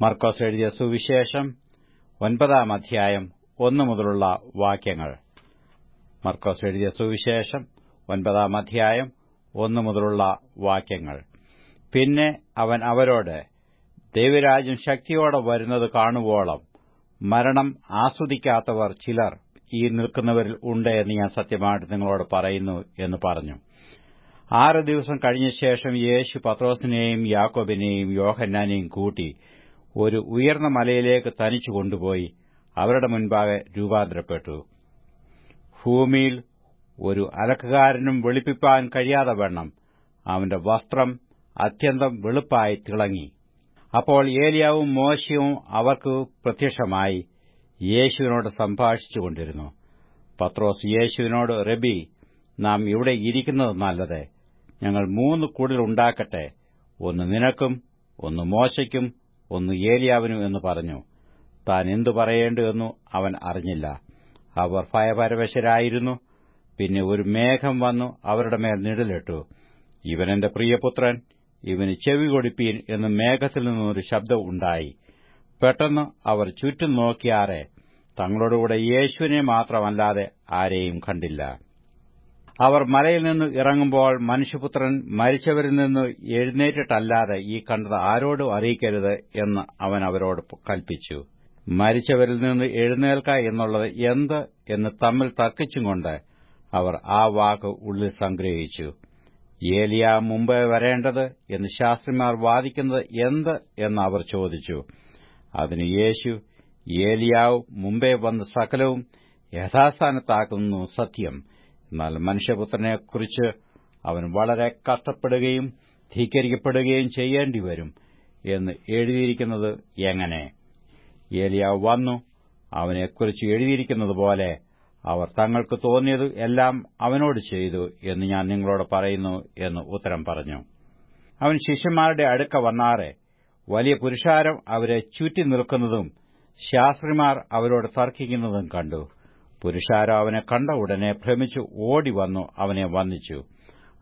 മർക്കോസ് എഴുതിയ സുവിശേഷം ഒൻപതാം അധ്യായം ഒന്നു മുതലുള്ള വാക്യങ്ങൾ. മർക്കോസ് എഴുതിയ സുവിശേഷം ഒൻപതാം അധ്യായം ഒന്നു മുതലുള്ള വാക്യങ്ങൾ. പിന്നെ അവൻ അവരോട് ദൈവരാജ്യം ശക്തിയോടെ വരുന്നത് കാണുവോളം മരണം ആസ്വദിക്കാത്തവർ ചിലർ ഈ നിൽക്കുന്നവരിൽ ഉണ്ട് എന്ന് ഞാൻ സത്യമായിട്ട് നിങ്ങളോട് പറയുന്നു എന്ന് പറഞ്ഞു. ആറ് ദിവസം കഴിഞ്ഞ ശേഷം യേശു പത്രോസിനെയും യാക്കോബിനെയും യോഹന്നാനെയും കൂട്ടി ഒരു ഉയർന്ന മലയിലേക്ക് തനിച്ചു കൊണ്ടുപോയി അവരുടെ മുൻപാകെ രൂപാന്തരപ്പെട്ടു. ഭൂമിയിൽ ഒരു അലക്കുകാരനും വെളുപ്പിപ്പാൻ കഴിയാതെ വണ്ണം അവന്റെ വസ്ത്രം അത്യന്തം വെളുപ്പായി തിളങ്ങി. അപ്പോൾ ഏലിയാവും മോശയും അവർക്ക് പ്രത്യക്ഷമായി യേശുവിനോട് സംഭാഷിച്ചുകൊണ്ടിരുന്നു പത്രോസ് യേശുവിനോട് റബി നാം ഇവിടെ ഇരിക്കുന്നത് നല്ലത്. ഞങ്ങൾ മൂന്ന് കുടിലുണ്ടാക്കട്ടെ. ഒന്ന് നിനക്കും ഒന്ന് മോശയ്ക്കും ഒന്ന് ഏലിയാവിനു എന്ന് പറഞ്ഞു. താൻ എന്തു പറയേണ്ടുവെന്നു അവൻ അറിഞ്ഞില്ല. അവർ ഭയപരവശരായിരുന്നു. പിന്നെ ഒരു മേഘം വന്നു അവരുടെ മേൽ നിഴലിട്ടു. ഇവനെന്റെ പ്രിയപുത്രൻ. ഇവന് ചെവി കൊടുപ്പീൻ എന്ന് മേഘത്തിൽ നിന്നൊരു ശബ്ദം ഉണ്ടായി. പെട്ടെന്ന് അവർ ചുറ്റും നോക്കിയാറെ തങ്ങളോടുകൂടെ യേശുവിനെ മാത്രമല്ലാതെ ആരെയും കണ്ടില്ല. അവർ മലയിൽ നിന്ന് ഇറങ്ങുമ്പോൾ മനുഷ്യപുത്രൻ മരിച്ചവരിൽ നിന്ന് എഴുന്നേറ്റിട്ടല്ലാതെ ഈ കണ്ടത് ആരോടും അറിയിക്കരുത് എന്ന് അവൻ അവരോട് കൽപ്പിച്ചു. മരിച്ചവരിൽ നിന്ന് എഴുന്നേൽക്ക എന്നുള്ളത് എന്ത് എന്ന് തമ്മിൽ തർക്കിച്ചുകൊണ്ട് അവർ ആ വാക്ക് ഉള്ളിൽ സംഗ്രഹിച്ചു. ഏലിയ മുമ്പേ വരേണ്ടത് എന്ന് ശാസ്ത്രിമാർ വാദിക്കുന്നത് എന്ത് എന്ന് അവർ ചോദിച്ചു. അതിന് യേശു ഏലിയാവ് മുമ്പേ വന്ന് സകലവും യഥാസ്ഥാനത്താക്കുന്നു സത്യം. എന്നാൽ മനുഷ്യപുത്രനെക്കുറിച്ച് അവൻ വളരെ കഷ്ടപ്പെടുകയും ധീകരിക്കപ്പെടുകയും ചെയ്യേണ്ടി വരും എന്ന് എഴുതിയിരിക്കുന്നത് എങ്ങനെ? ഏലിയാവ് വന്നു അവനെക്കുറിച്ച് എഴുതിയിരിക്കുന്നത് പോലെ അവർ തങ്ങൾക്ക് തോന്നിയത് എല്ലാം അവനോട് ചെയ്തു എന്ന് ഞാൻ നിങ്ങളോട് പറയുന്നു എന്ന് ഉത്തരം പറഞ്ഞു. അവൻ ശിഷ്യന്മാരുടെ അടുക്ക വന്നാറെ വലിയ പുരുഷാരം അവരെ ചുറ്റി നിൽക്കുന്നതും ശാസ്ത്രിമാർ അവരോട് തർക്കിക്കുന്നതും കണ്ടു. പുരുഷാരം അവനെ കണ്ട ഉടനെ ഭ്രമിച്ചു ഓടി വന്നു അവനെ വന്ദിച്ചു.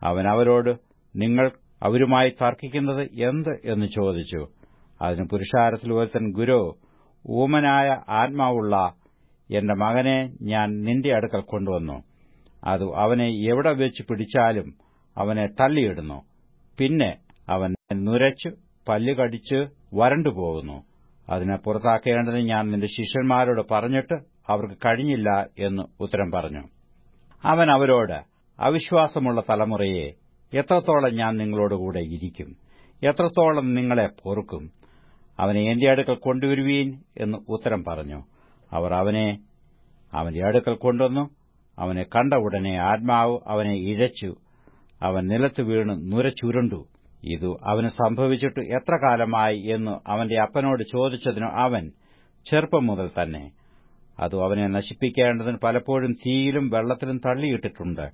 അവൻ അവരോട് നിങ്ങൾ അവരുമായി തർക്കിക്കുന്നത് എന്ത്? എന്ന് ചോദിച്ചു. അതിന് പുരുഷാരത്തിൽ ഒരുത്തൻ ഗുരു ഊമനായ ആത്മാവുള്ള എന്റെ മകനെ ഞാൻ നിന്റെ അടുക്കൽ കൊണ്ടുവന്നു. അത് അവനെ എവിടെ വെച്ച് പിടിച്ചാലും അവനെ തള്ളിയിടുന്നു. പിന്നെ അവൻ നുരച്ചു പല്ലുകടിച്ച് വരണ്ടുപോകുന്നു. അതിനെ പുറത്താക്കേണ്ടത് ഞാൻ നിന്റെ ശിഷ്യന്മാരോട് പറഞ്ഞിട്ട് അവർക്ക് കഴിഞ്ഞില്ല എന്ന് ഉത്തരം പറഞ്ഞു. അവൻ അവരോട് അവിശ്വാസമുള്ള തലമുറയെ എത്രത്തോളം ഞാൻ നിങ്ങളോടുകൂടെ ഇരിക്കും? എത്രത്തോളം നിങ്ങളെ പൊറുക്കും? അവനെ എന്റെ അടുക്കൽ കൊണ്ടുവരുവീൻ? എന്ന് ഉത്തരം പറഞ്ഞു. അവർ അവനെ അവന്റെ അടുക്കൽ കൊണ്ടുവന്നു. അവനെ കണ്ട ഉടനെ ആത്മാവ് അവനെ ഇഴച്ചു. അവൻ നിലത്ത് വീണ് നുരച്ചുരുണ്ടു. ഇതു അവന് സംഭവിച്ചിട്ട് എത്ര കാലമായി? എന്ന് അവന്റെ അപ്പനോട് ചോദിച്ചതിനു അവൻ ചെറുപ്പം മുതൽ തന്നെ അത് അവനെ നശിപ്പിക്കേണ്ടതിന് പലപ്പോഴും തീയിലും വെള്ളത്തിലും തള്ളിയിട്ടിട്ടുണ്ട്.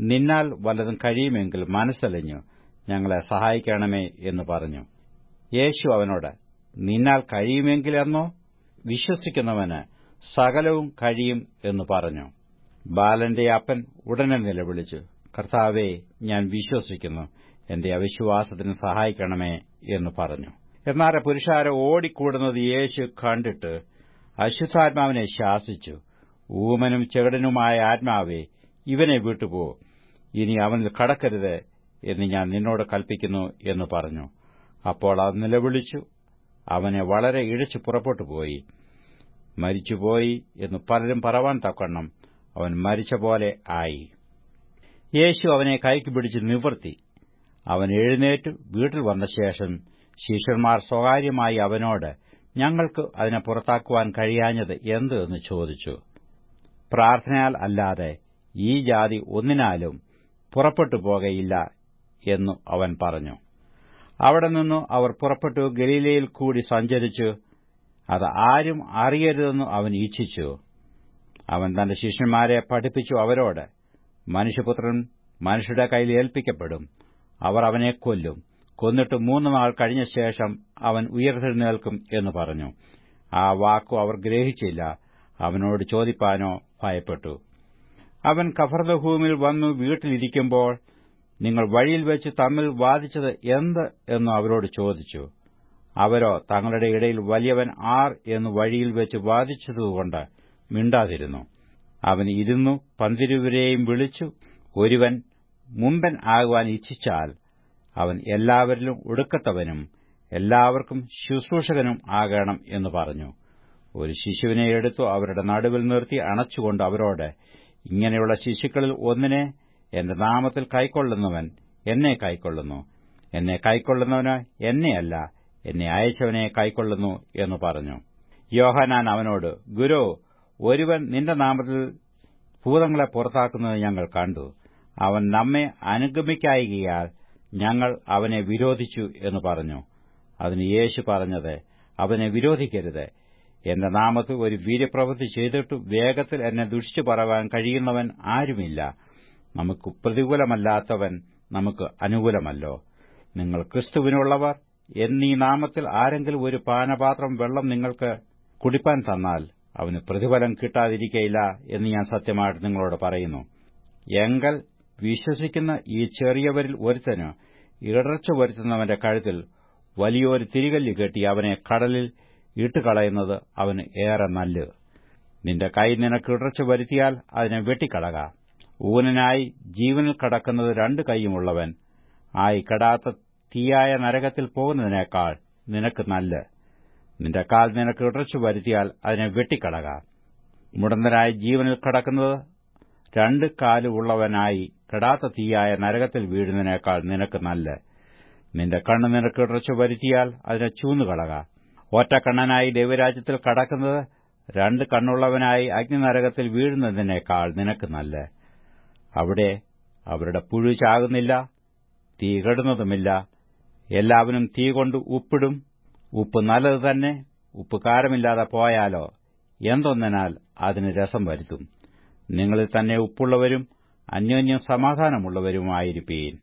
നിന്നാൽ വല്ലതും കഴിയുമെങ്കിൽ മനസ്സലിഞ്ഞു. ഞങ്ങളെ സഹായിക്കണമേ എന്ന് പറഞ്ഞു. യേശു അവനോട് നിന്നാൽ കഴിയുമെങ്കിലെന്നോ വിശ്വസിക്കുന്നവന് സകലവും കഴിയും എന്ന് പറഞ്ഞു. ബാലന്റെ അപ്പൻ ഉടനെ നിലവിളിച്ചു കർത്താവേ ഞാൻ വിശ്വസിക്കുന്നു. എന്റെ അവിശ്വാസത്തിന് സഹായിക്കണമേ എന്ന് പറഞ്ഞു. എന്നാൽ പുരുഷാരെ ഓടിക്കൂടുന്നത് യേശു കണ്ടിട്ട് അശുദ്ധാത്മാവിനെ ശാസിച്ചു. ഊമനും ചെകടനുമായ ആത്മാവേ ഇവനെ വിട്ടുപോ. ഇനി അവനിൽ കടക്കരുത് എന്ന് ഞാൻ നിന്നോട് കൽപ്പിക്കുന്നു എന്ന് പറഞ്ഞു. അപ്പോൾ അത് നിലവിളിച്ചു. അവനെ വളരെ ഇഴച്ചു പുറപ്പെട്ടുപോയി മരിച്ചുപോയി എന്ന് പലരും പറവാൻ തക്കണ്ണം അവൻ മരിച്ച പോലെ ആയി. യേശു അവനെ കൈക്ക് പിടിച്ച് നിവർത്തി. അവൻ എഴുന്നേറ്റ്. വീട്ടിൽ വന്ന ശേഷം ശിഷ്യന്മാർ സ്വകാര്യമായി അവനോട് ഞങ്ങൾക്ക് അതിനെ പുറത്താക്കുവാൻ കഴിയാഞ്ഞത് എന്ത് എന്ന് ചോദിച്ചു. പ്രാർത്ഥനയാൽ അല്ലാതെ ഈ ജാതി ഒന്നിനാലും പുറപ്പെട്ടു പോകയില്ല എന്നു അവൻ പറഞ്ഞു. അവിടെ നിന്നു അവർ പുറപ്പെട്ടു ഗലീലയിൽ കൂടി സഞ്ചരിച്ചു. അത് ആരും അറിയരുതെന്നു അവൻ ഇച്ഛിച്ചു അവൻ തന്റെ ശിഷ്യന്മാരെ പഠിപ്പിച്ചു അവരോട് മനുഷ്യപുത്രൻ മനുഷ്യരുടെ കയ്യിൽ ഏൽപ്പിക്കപ്പെടും. അവർ അവനെ കൊല്ലും. കൊന്നിട്ട് മൂന്ന് നാൾ കഴിഞ്ഞ ശേഷം അവൻ ഉയർത്തെഴുന്നേൽക്കും എന്ന് പറഞ്ഞു. ആ വാക്കു അവർ ഗ്രഹിച്ചില്ല. അവനോട് ചോദിപ്പാനോ ഭയപ്പെട്ടു. അവൻ കഫർദഹൂമിൽ വന്നു വീട്ടിലിരിക്കുമ്പോൾ നിങ്ങൾ വഴിയിൽ വെച്ച് തമ്മിൽ വാദിച്ചത് എന്ത് എന്ന് അവരോട് ചോദിച്ചു. അവരോ തങ്ങളുടെ ഇടയിൽ വലിയവൻ ആർ എന്ന് വഴിയിൽ വെച്ച് വാദിച്ചതുകൊണ്ട് മിണ്ടാതിരുന്നു. അവൻ ഇരുന്നു പന്തിരുവരെയും വിളിച്ചു. ഒരുവൻ മുമ്പൻ ആകുവാൻ ഇച്ഛിച്ചാൽ അവൻ എല്ലാവരിലും ഒടുക്കത്തവനും എല്ലാവർക്കും ശുശ്രൂഷകനും ആകണം എന്ന് പറഞ്ഞു. ഒരു ശിശുവിനെ എടുത്തു അവരുടെ നടുവിൽ നിർത്തി അണച്ചുകൊണ്ട് അവരോട് ഇങ്ങനെയുള്ള ശിശുക്കളിൽ ഒന്നിനെ എന്റെ നാമത്തിൽ കൈക്കൊള്ളുന്നവൻ എന്നെ കൈക്കൊള്ളുന്നു. എന്നെ കൈക്കൊള്ളുന്നവന് എന്നെയല്ല എന്നെ അയച്ചവനെ കൈക്കൊള്ളുന്നു എന്ന് പറഞ്ഞു. യോഹനാൻ അവനോട് ഗുരു ഒരുവൻ നിന്റെ നാമത്തിൽ ഭൂതങ്ങളെ പുറത്താക്കുന്നത് ഞങ്ങൾ കണ്ടു. അവൻ നമ്മെ അനുഗമിക്കായികയാൽ ഞങ്ങൾ അവനെ വിരോധിച്ചു എന്ന് പറഞ്ഞു. അതിന് യേശു പറഞ്ഞത് അവനെ വിരോധിക്കരുത്. എന്റെ നാമത്ത് ഒരു വീര്യപ്രവൃത്തി ചെയ്തിട്ട് വേഗത്തിൽ എന്നെ ദുഷിച്ചു പറവാൻ കഴിയുന്നവൻ ആരുമില്ല. നമുക്ക് പ്രതികൂലമല്ലാത്തവൻ നമുക്ക് അനുകൂലമല്ലോ. നിങ്ങൾ ക്രിസ്തുവിനുള്ളവർ എന്നീ നാമത്തിൽ ആരെങ്കിലും ഒരു പാനപാത്രം വെള്ളം നിങ്ങൾക്ക് കുടിപ്പാൻ തന്നാൽ അവന് പ്രതിഫലം കിട്ടാതിരിക്കയില്ല എന്ന് ഞാൻ സത്യമായിട്ട് നിങ്ങളോട് പറയുന്നു. എങ്കൽ വിശ്വസിക്കുന്ന ഈ ചെറിയവരിൽ ഒരുത്തന് ഇടർച്ച വരുത്തുന്നവന്റെ കഴുത്തിൽ വലിയൊരു തിരികല്ല് കെട്ടി അവനെ കടലിൽ ഇട്ടുകളയുന്നത് അവന് ഏറെ നല്ലത്. നിന്റെ കൈ നിനക്ക് ഇടർച്ച വരുത്തിയാൽ അതിനെ വെട്ടിക്കളക. ഊനനായി ജീവനിൽ കടക്കുന്നത് രണ്ട് കൈയുമുള്ളവൻ ആയി കെടാത്ത തീയായ നരകത്തിൽ പോകുന്നതിനേക്കാൾ നിനക്ക് നല്ല നിന്റെ കാൽ നിനക്ക് ഇടർച്ച വരുത്തിയാൽ അതിനെ വെട്ടിക്കളക. മുടന്തനായി ജീവനിൽ കടക്കുന്നത് രണ്ട് കാലുള്ളവനായി കെടാത്ത തീയായ നരകത്തിൽ വീഴുന്നതിനേക്കാൾ നിനക്ക് നല്ല. നിന്റെ കണ്ണ് നിനക്ക് ഇടച്ചു വരുത്തിയാൽ അതിനെ ചൂന്നുകളക. ഒറ്റക്കണ്ണനായി ദൈവരാജ്യത്തിൽ കടക്കുന്നത് രണ്ട് കണ്ണുള്ളവനായി അഗ്നിനരകത്തിൽ വീഴുന്നതിനേക്കാൾ നിനക്ക് നല്ല. അവിടെ അവരുടെ പുഴു ചാകുന്നില്ല തീ കെടുന്നതുമില്ല. എല്ലാവരും തീ കൊണ്ട് ഉപ്പിടും. ഉപ്പ് നല്ലത് തന്നെ ഉപ്പ് കാരമില്ലാതെ പോയാലോ? എന്തൊന്നിനാൽ അതിന് രസം വരുത്തും. നിങ്ങളിൽ തന്നെ ഉപ്പുള്ളവരും അന്യോന്യം സമാധാനമുള്ളവരുമായിരിപ്പീൻ.